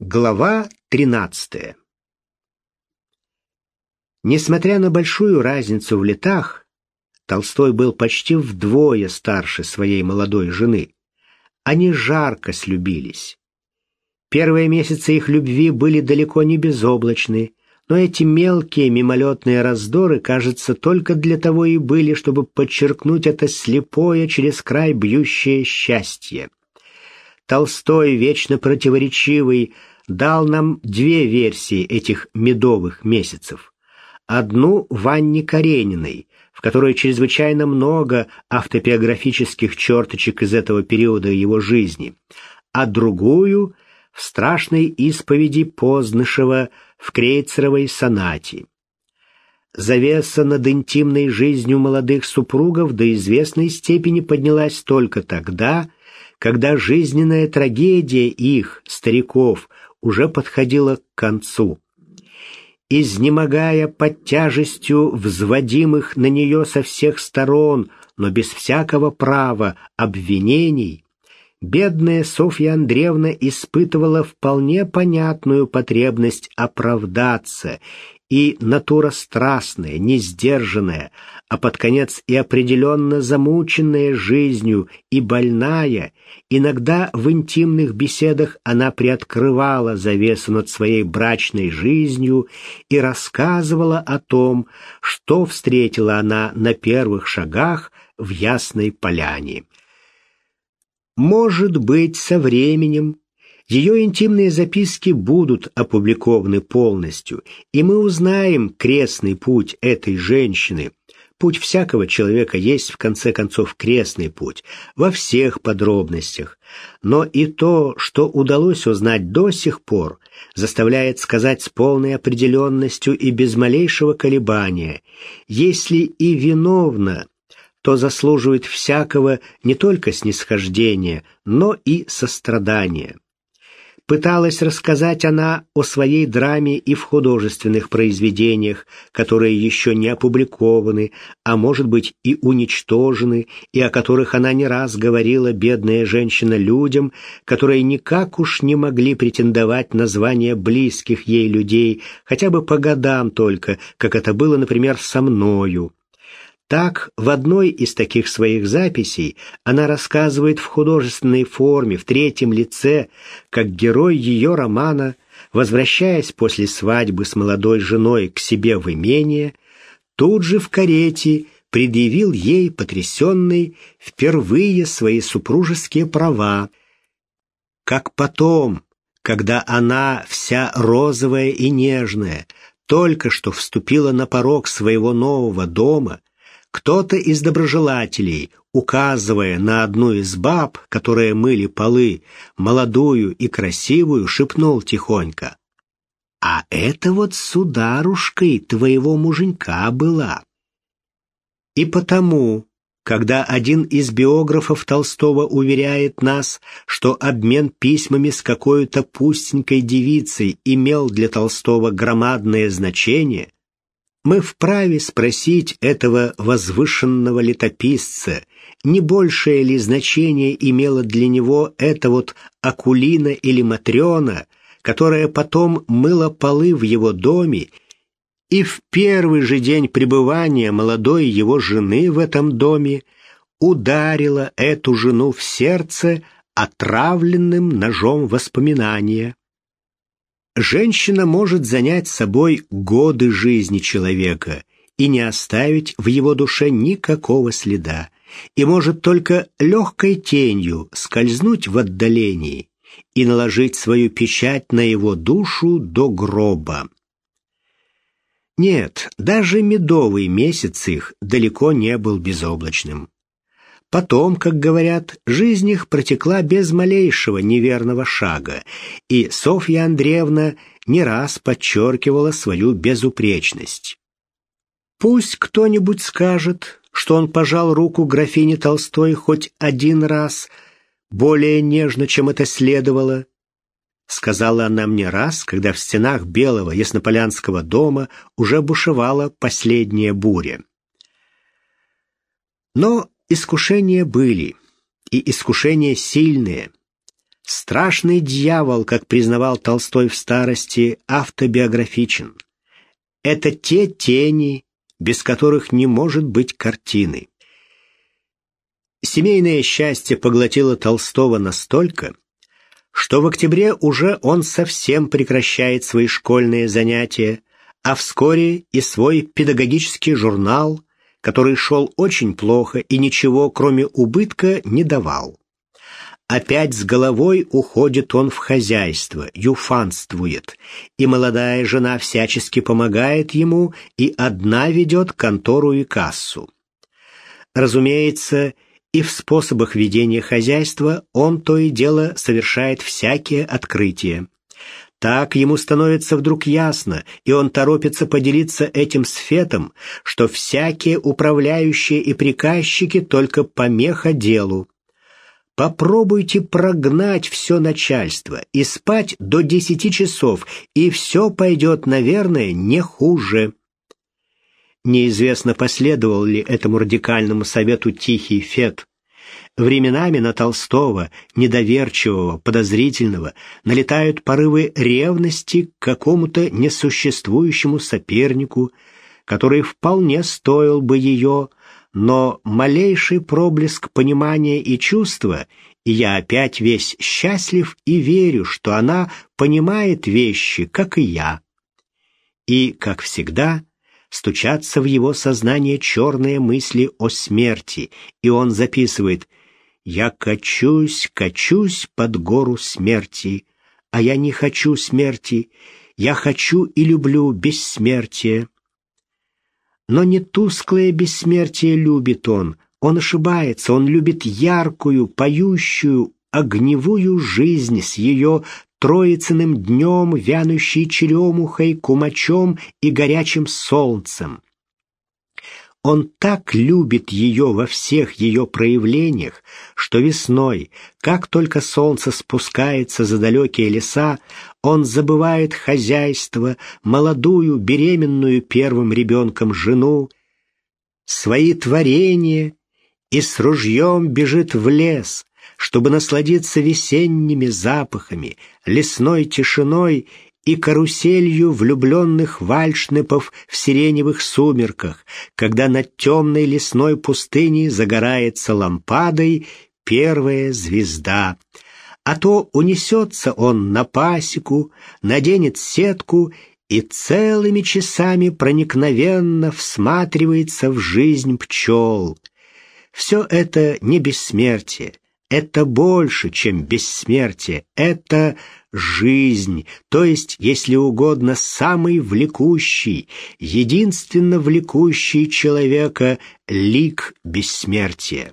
Глава 13. Несмотря на большую разницу в летах, Толстой был почти вдвое старше своей молодой жены. Они жарко слюбились. Первые месяцы их любви были далеко не безоблачны, но эти мелкие мимолетные раздоры, кажется, только для того и были, чтобы подчеркнуть это слепое через край бьющее счастье. Толстой, вечно противоречивый, дал нам две версии этих медовых месяцев. Одну Ванне Карениной, в которой чрезвычайно много автобиографических черточек из этого периода его жизни, а другую — в страшной исповеди Познышева в Крейцеровой сонате. Завеса над интимной жизнью молодых супругов до известной степени поднялась только тогда, когда жизненная трагедия их, стариков, уже подходила к концу. Изнемогая под тяжестью взводимых на нее со всех сторон, но без всякого права обвинений, бедная Софья Андреевна испытывала вполне понятную потребность оправдаться и натура страстная, несдержанная, а под конец и определенно замученная жизнью и больная, иногда в интимных беседах она приоткрывала завесу над своей брачной жизнью и рассказывала о том, что встретила она на первых шагах в Ясной Поляне. Может быть, со временем ее интимные записки будут опубликованы полностью, и мы узнаем крестный путь этой женщины. Путь всякого человека есть, в конце концов, крестный путь, во всех подробностях. Но и то, что удалось узнать до сих пор, заставляет сказать с полной определенностью и без малейшего колебания, если и виновна, то заслуживает всякого не только снисхождения, но и сострадания. Пыталась рассказать она о своей драме и в художественных произведениях, которые еще не опубликованы, а может быть и уничтожены, и о которых она не раз говорила бедная женщина людям, которые никак уж не могли претендовать на звание близких ей людей, хотя бы по годам только, как это было, например, со мною. Так, в одной из таких своих записей она рассказывает в художественной форме, в третьем лице, как герой ее романа, возвращаясь после свадьбы с молодой женой к себе в имение, тут же в карете предъявил ей, потрясенный, впервые свои супружеские права. Как потом, когда она, вся розовая и нежная, только что вступила на порог своего нового дома, кто-то из доброжелателей, указывая на одну из баб, которые мыли полы, молодую и красивую, шепнул тихонько. «А это вот сударушкой твоего муженька была». И потому, когда один из биографов Толстого уверяет нас, что обмен письмами с какой-то пустенькой девицей имел для Толстого громадное значение, мы вправе спросить этого возвышенного летописца, не большее ли значение имело для него эта вот Акулина или Матрена, которая потом мыла полы в его доме, и в первый же день пребывания молодой его жены в этом доме ударила эту жену в сердце отравленным ножом воспоминания. Женщина может занять собой годы жизни человека и не оставить в его душе никакого следа, и может только легкой тенью скользнуть в отдалении и наложить свою печать на его душу до гроба. Нет, даже медовый месяц их далеко не был безоблачным. Потом, как говорят, жизнь их протекла без малейшего неверного шага, и Софья Андреевна не раз подчеркивала свою безупречность. Пусть кто-нибудь скажет, что он пожал руку графине Толстой хоть один раз, более нежно, чем это следовало, сказала она мне раз, когда в стенах белого яснополянского дома уже бушевала последняя буря. Но Искушения были, и искушения сильные. Страшный дьявол, как признавал Толстой в старости, автобиографичен. Это те тени, без которых не может быть картины. Семейное счастье поглотило Толстого настолько, что в октябре уже он совсем прекращает свои школьные занятия, а вскоре и свой педагогический журнал, который шел очень плохо и ничего, кроме убытка, не давал. Опять с головой уходит он в хозяйство, юфанствует, и молодая жена всячески помогает ему и одна ведет контору и кассу. Разумеется, и в способах ведения хозяйства он то и дело совершает всякие открытия. Так ему становится вдруг ясно, и он торопится поделиться этим с Фетом, что всякие управляющие и приказчики только помеха делу. Попробуйте прогнать все начальство и спать до десяти часов, и все пойдет, наверное, не хуже. Неизвестно, последовал ли этому радикальному совету Тихий Фет. Временами на Толстого, недоверчивого, подозрительного, налетают порывы ревности к какому-то несуществующему сопернику, который вполне стоил бы ее, но малейший проблеск понимания и чувства, и я опять весь счастлив и верю, что она понимает вещи, как и я. И, как всегда, стучатся в его сознание черные мысли о смерти, и он записывает «Я качусь, качусь под гору смерти, а я не хочу смерти, я хочу и люблю бессмертие». Но не тусклое бессмертие любит он. Он ошибается, он любит яркую, поющую, огневую жизнь с ее троицыным днем, вянущей черемухой, кумачом и горячим солнцем. Он так любит ее во всех ее проявлениях, что весной, как только солнце спускается за далекие леса, он забывает хозяйство, молодую, беременную первым ребенком жену, свои творения и с ружьем бежит в лес, чтобы насладиться весенними запахами, лесной тишиной и каруселью влюбленных вальшнепов в сиреневых сумерках, когда над темной лесной пустыней загорается лампадой первая звезда. А то унесется он на пасеку, наденет сетку и целыми часами проникновенно всматривается в жизнь пчел. Все это не бессмертие, это больше, чем бессмертие, это жизнь, то есть, если угодно, самый влекущий, единственно влекущий человека лик бессмертия.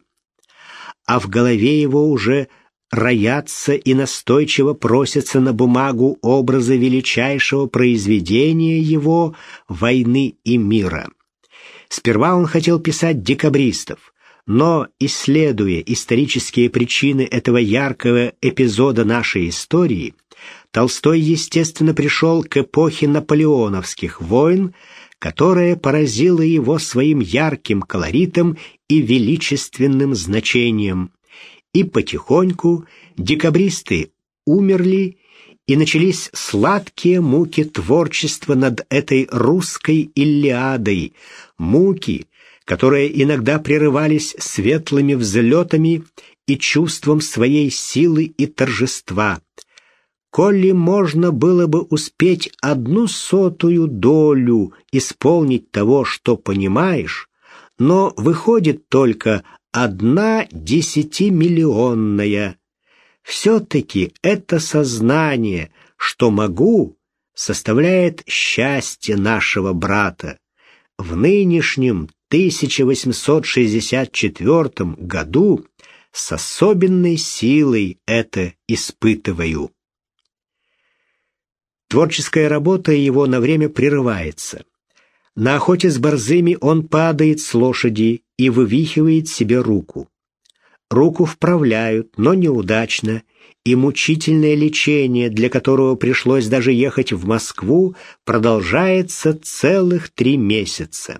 А в голове его уже роятся и настойчиво просятся на бумагу образы величайшего произведения его «Войны и мира». Сперва он хотел писать декабристов, но, исследуя исторические причины этого яркого эпизода нашей истории, Толстой, естественно, пришел к эпохе наполеоновских войн, которая поразила его своим ярким колоритом и величественным значением. И потихоньку декабристы умерли, и начались сладкие муки творчества над этой русской Илиадой, муки, которые иногда прерывались светлыми взлетами и чувством своей силы и торжества. Коли можно было бы успеть одну сотую долю исполнить того, что понимаешь, но выходит только одна десятимиллионная. Все-таки это сознание, что могу, составляет счастье нашего брата. В нынешнем 1864 году с особенной силой это испытываю. Творческая работа его на время прерывается. На охоте с борзыми он падает с лошади и вывихивает себе руку. Руку вправляют, но неудачно, и мучительное лечение, для которого пришлось даже ехать в Москву, продолжается целых три месяца.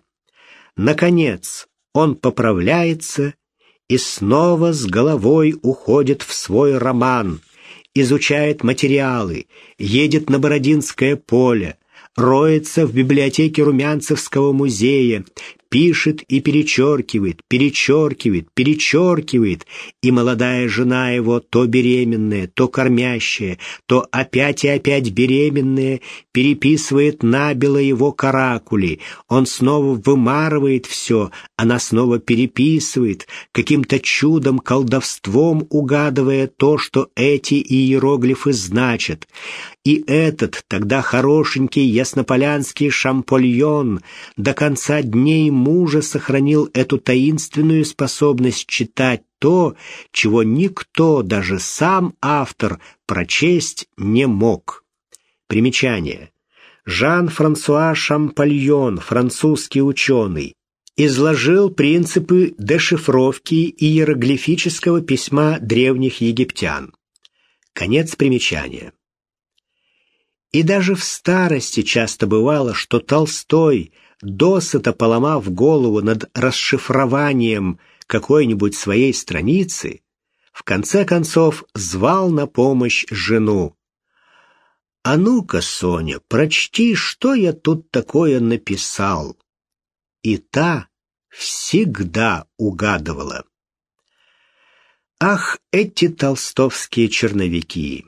Наконец, он поправляется и снова с головой уходит в свой роман, изучает материалы, едет на Бородинское поле, роется в библиотеке Румянцевского музея, пишет и перечеркивает, перечеркивает, перечеркивает, и молодая жена его, то беременная, то кормящая, то опять и опять беременная, переписывает набело его каракули. Он снова вымарывает все, она снова переписывает, каким-то чудом, колдовством угадывая то, что эти иероглифы значат. И этот тогда хорошенький яснополянский шампольон до конца дней мужа сохранил эту таинственную способность читать то, чего никто, даже сам автор, прочесть не мог. Примечание. Жан-Франсуа Шампольон, французский ученый, изложил принципы дешифровки иероглифического письма древних египтян. Конец примечания. И даже в старости часто бывало, что Толстой, досыта поломав голову над расшифрованием какой-нибудь своей страницы, в конце концов звал на помощь жену. «А ну-ка, Соня, прочти, что я тут такое написал». И та всегда угадывала. Ах, эти толстовские черновики!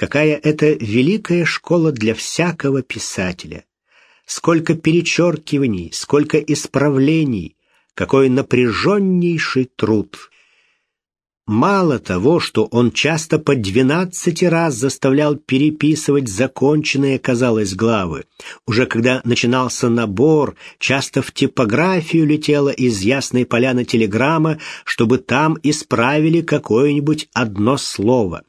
Какая это великая школа для всякого писателя! Сколько перечеркиваний, сколько исправлений, какой напряженнейший труд! Мало того, что он часто по двенадцати раз заставлял переписывать законченные, казалось, главы. Уже когда начинался набор, часто в типографию летела из Ясной Поляны телеграмма, чтобы там исправили какое-нибудь одно слово.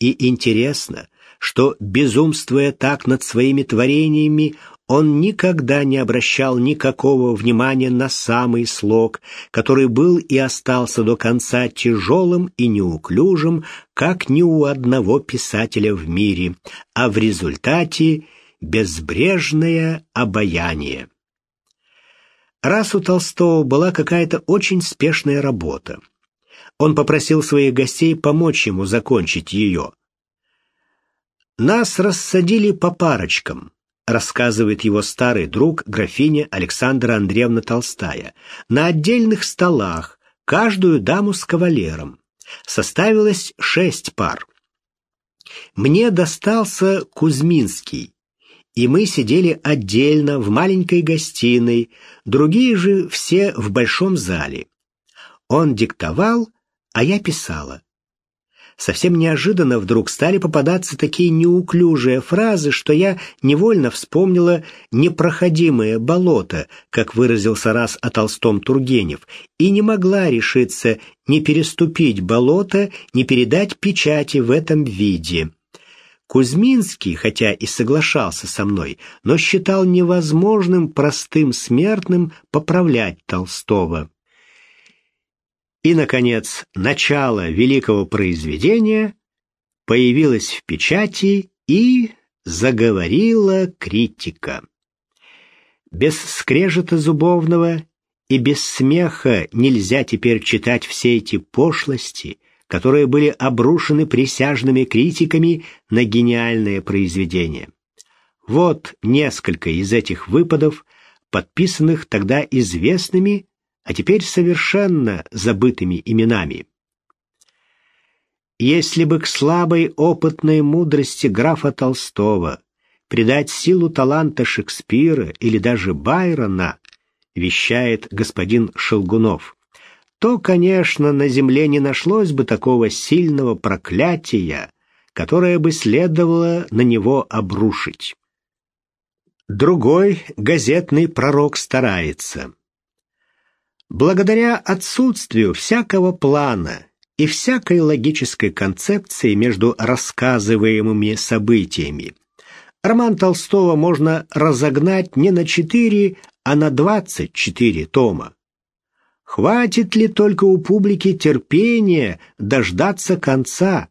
И интересно, что, безумствуя так над своими творениями, он никогда не обращал никакого внимания на самый слог, который был и остался до конца тяжелым и неуклюжим, как ни у одного писателя в мире, а в результате безбрежное обаяние. Раз у Толстого была какая-то очень спешная работа, он попросил своих гостей помочь ему закончить ее. «Нас рассадили по парочкам», рассказывает его старый друг графиня Александра Андреевна Толстая, на отдельных столах, каждую даму с кавалером. Составилось шесть пар. Мне достался Кузьминский, и мы сидели отдельно в маленькой гостиной, другие же все в большом зале. Он диктовал, а я писала. Совсем неожиданно вдруг стали попадаться такие неуклюжие фразы, что я невольно вспомнила «непроходимое болото», как выразился раз о Толстом Тургенев, и не могла решиться не переступить болото, не передать печати в этом виде. Кузьминский, хотя и соглашался со мной, но считал невозможным простым смертным поправлять Толстого. И, наконец, начало великого произведения появилось в печати и заговорила критика. Без скрежета зубовного и без смеха нельзя теперь читать все эти пошлости, которые были обрушены присяжными критиками на гениальное произведение. Вот несколько из этих выпадов, подписанных тогда известными а теперь совершенно забытыми именами. Если бы к слабой опытной мудрости графа Толстого придать силу таланта Шекспира или даже Байрона, вещает господин Шелгунов, то, конечно, на земле не нашлось бы такого сильного проклятия, которое бы следовало на него обрушить. Другой газетный пророк старается. Благодаря отсутствию всякого плана и всякой логической концепции между рассказываемыми событиями, роман Толстого можно разогнать не на четыре, а на двадцать четыре тома. Хватит ли только у публики терпения дождаться конца?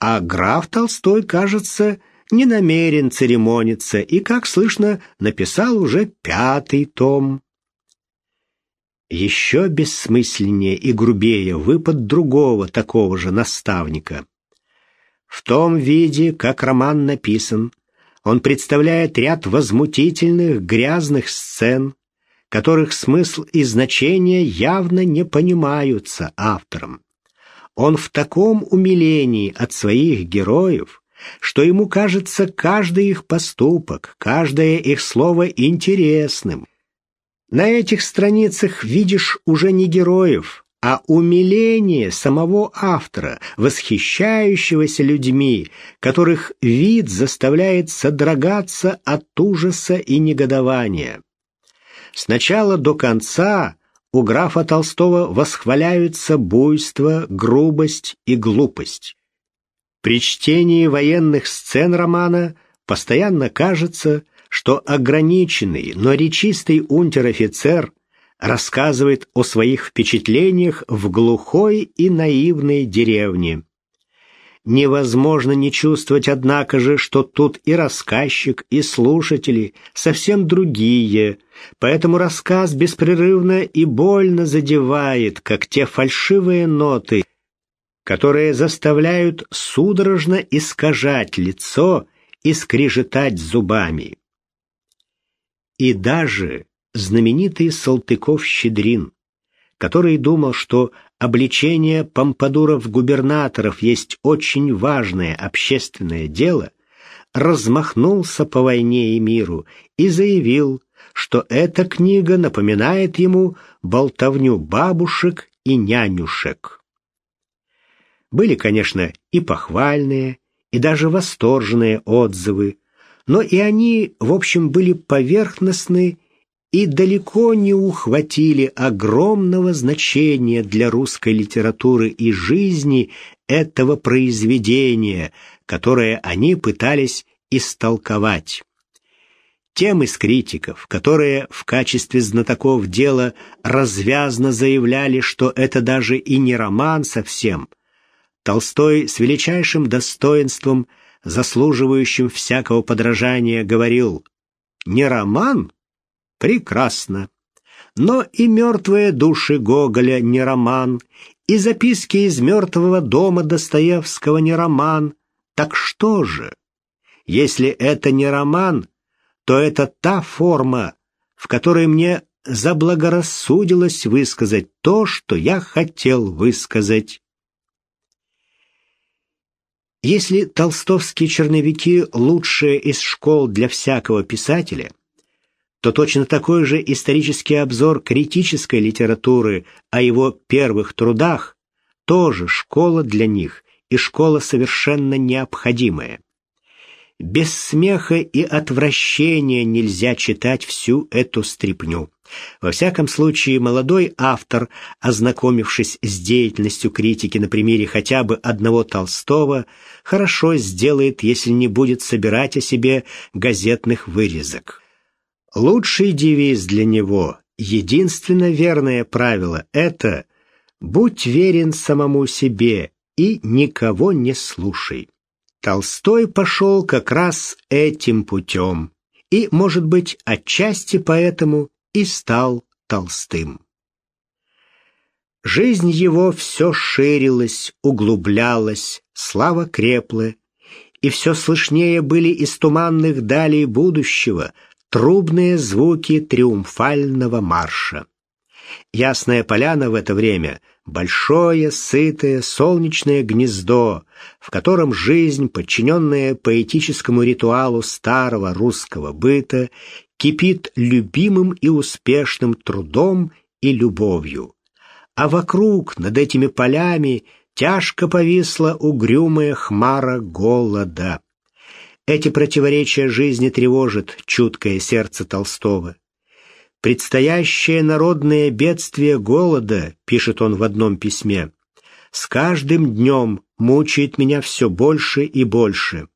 А граф Толстой, кажется, не намерен церемониться и, как слышно, написал уже пятый том. Еще бессмысленнее и грубее выпад другого такого же наставника. В том виде, как роман написан, он представляет ряд возмутительных, грязных сцен, которых смысл и значение явно не понимаются автором. Он в таком умилении от своих героев, что ему кажется каждый их поступок, каждое их слово интересным. На этих страницах видишь уже не героев, а умиление самого автора, восхищающегося людьми, которых вид заставляет содрогаться от ужаса и негодования. Сначала до конца у графа Толстого восхваляются буйство, грубость и глупость. При чтении военных сцен романа постоянно кажется, что ограниченный, но речистый унтер-офицер рассказывает о своих впечатлениях в глухой и наивной деревне. Невозможно не чувствовать, однако же, что тут и рассказчик, и слушатели совсем другие, поэтому рассказ беспрерывно и больно задевает, как те фальшивые ноты, которые заставляют судорожно искажать лицо и скрежетать зубами. И даже знаменитый Салтыков-Щедрин, который думал, что обличение помпадуров-губернаторов есть очень важное общественное дело, размахнулся по войне и миру и заявил, что эта книга напоминает ему болтовню бабушек и нянюшек. Были, конечно, и похвальные, и даже восторженные отзывы, но и они, в общем, были поверхностны и далеко не ухватили огромного значения для русской литературы и жизни этого произведения, которое они пытались истолковать. Тем из критиков, которые в качестве знатоков дела развязно заявляли, что это даже и не роман совсем, Толстой с величайшим достоинством, заслуживающим всякого подражания, говорил «Не роман, Прекрасно. Но и мертвые души Гоголя не роман, и записки из мертвого дома Достоевского не роман. Так что же? Если это не роман, то это та форма, в которой мне заблагорассудилось высказать то, что я хотел высказать. Если толстовские черновики лучшие из школ для всякого писателя – то точно такой же исторический обзор критической литературы о его первых трудах тоже школа для них и школа совершенно необходимая. Без смеха и отвращения нельзя читать всю эту стряпню. Во всяком случае, молодой автор, ознакомившись с деятельностью критики на примере хотя бы одного Толстого, хорошо сделает, если не будет собирать о себе газетных вырезок. Лучший девиз для него, единственно верное правило — это «Будь верен самому себе и никого не слушай». Толстой пошел как раз этим путем и, может быть, отчасти поэтому и стал Толстым. Жизнь его все ширилась, углублялась, слава крепла, и все слышнее были из туманных далей будущего трубные звуки триумфального марша. Ясная поляна в это время — большое, сытое, солнечное гнездо, в котором жизнь, подчиненная поэтическому ритуалу старого русского быта, кипит любимым и успешным трудом и любовью. А вокруг, над этими полями, тяжко повисла угрюмая хмара голода. Эти противоречия жизни тревожат чуткое сердце Толстого. «Предстоящее народное бедствие голода», — пишет он в одном письме, — «с каждым днем мучает меня все больше и больше».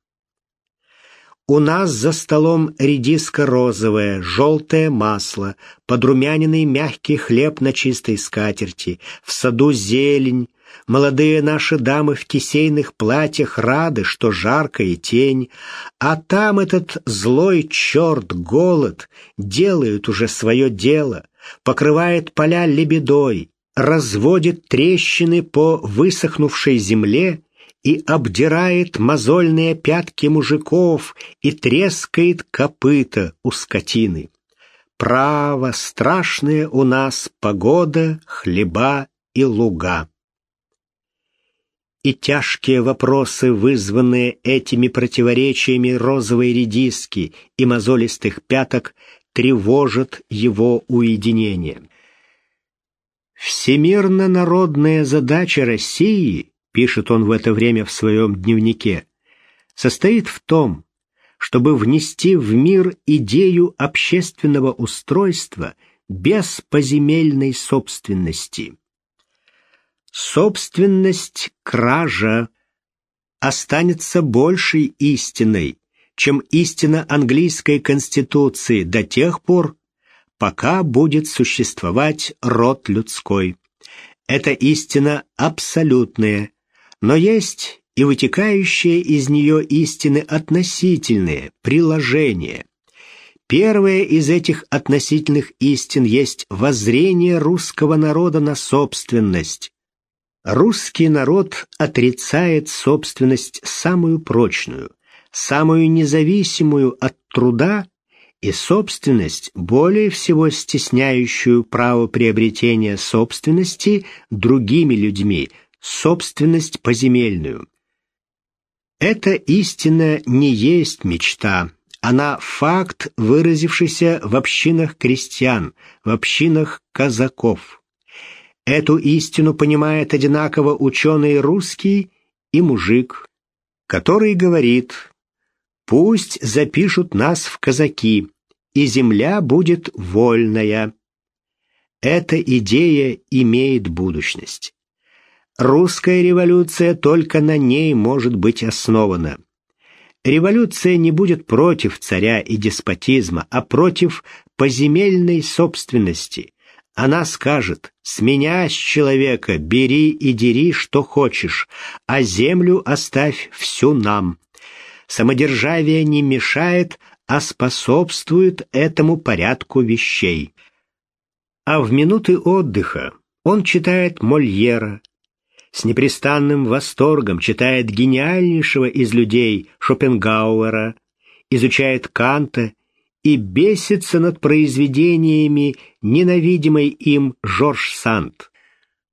У нас за столом редиска розовая, желтое масло, подрумяненный мягкий хлеб на чистой скатерти, в саду зелень, Молодые наши дамы в кисейных платьях рады, что жаркая тень, а там этот злой черт, голод, делает уже свое дело, покрывает поля лебедой, разводит трещины по высохнувшей земле и обдирает мозольные пятки мужиков и трескает копыта у скотины. Право, страшная у нас погода, хлеба и луга. И тяжкие вопросы, вызванные этими противоречиями розовой редиски и мозолистых пяток, тревожат его уединение. «Всемирно-народная задача России», — пишет он в это время в своем дневнике, состоит в том, чтобы внести в мир идею общественного устройства без поземельной собственности. Собственность кража останется большей истиной, чем истина английской конституции до тех пор, пока будет существовать род людской. Это истина абсолютная, но есть и вытекающие из нее истины относительные, приложения. Первое из этих относительных истин есть воззрение русского народа на собственность. Русский народ отрицает собственность самую прочную, самую независимую от труда и собственность, более всего стесняющую право приобретения собственности другими людьми, собственность поземельную. Эта истина не есть мечта, она факт, выразившийся в общинах крестьян, в общинах казаков. Эту истину понимает одинаково ученый русский и мужик, который говорит «Пусть запишут нас в казаки, и земля будет вольная». Эта идея имеет будущность. Русская революция только на ней может быть основана. Революция не будет против царя и деспотизма, а против поземельной собственности. Она скажет, с меня, с человека, бери и дери, что хочешь, а землю оставь всю нам. Самодержавие не мешает, а способствует этому порядку вещей. А в минуты отдыха он читает Мольера, с непрестанным восторгом читает гениальнейшего из людей Шопенгауэра, изучает Канта и бесится над произведениями ненавидимой им Жорж Санд.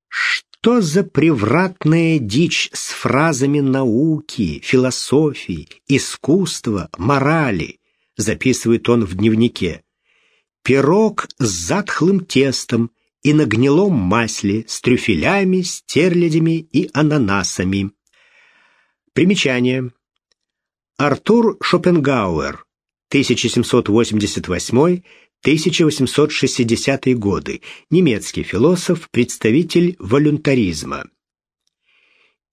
Что за превратная дичь с фразами науки, философии, искусства, морали, записывает он в дневнике. Пирог с затхлым тестом – и на гнилом масле с трюфелями, стерлядями и ананасами. Примечание. Артур Шопенгауэр, 1788-1860 годы, немецкий философ, представитель волюнтаризма.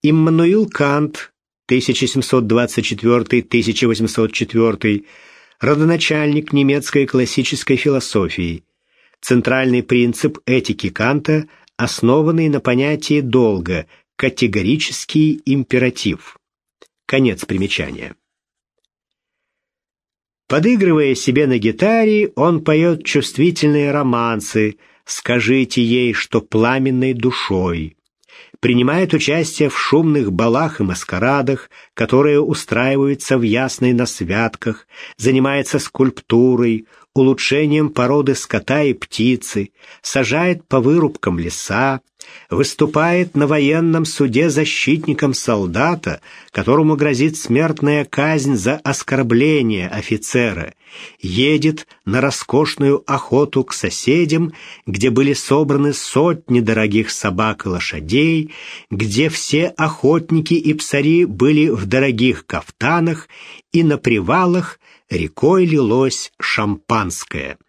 Иммануил Кант, 1724-1804, родоначальник немецкой классической философии, Центральный принцип этики Канта, основанный на понятии долга, категорический императив. Конец примечания. Подыгрывая себе на гитаре, он поет чувствительные романсы «Скажите ей, что пламенной душой», принимает участие в шумных балах и маскарадах, которые устраиваются в Ясной на святках, занимается скульптурой, улучшением породы скота и птицы, сажает по вырубкам леса, выступает на военном суде защитником солдата, которому грозит смертная казнь за оскорбление офицера, едет на роскошную охоту к соседям, где были собраны сотни дорогих собак и лошадей, где все охотники и псари были в дорогих кафтанах и на привалах рекой лилось шампанское –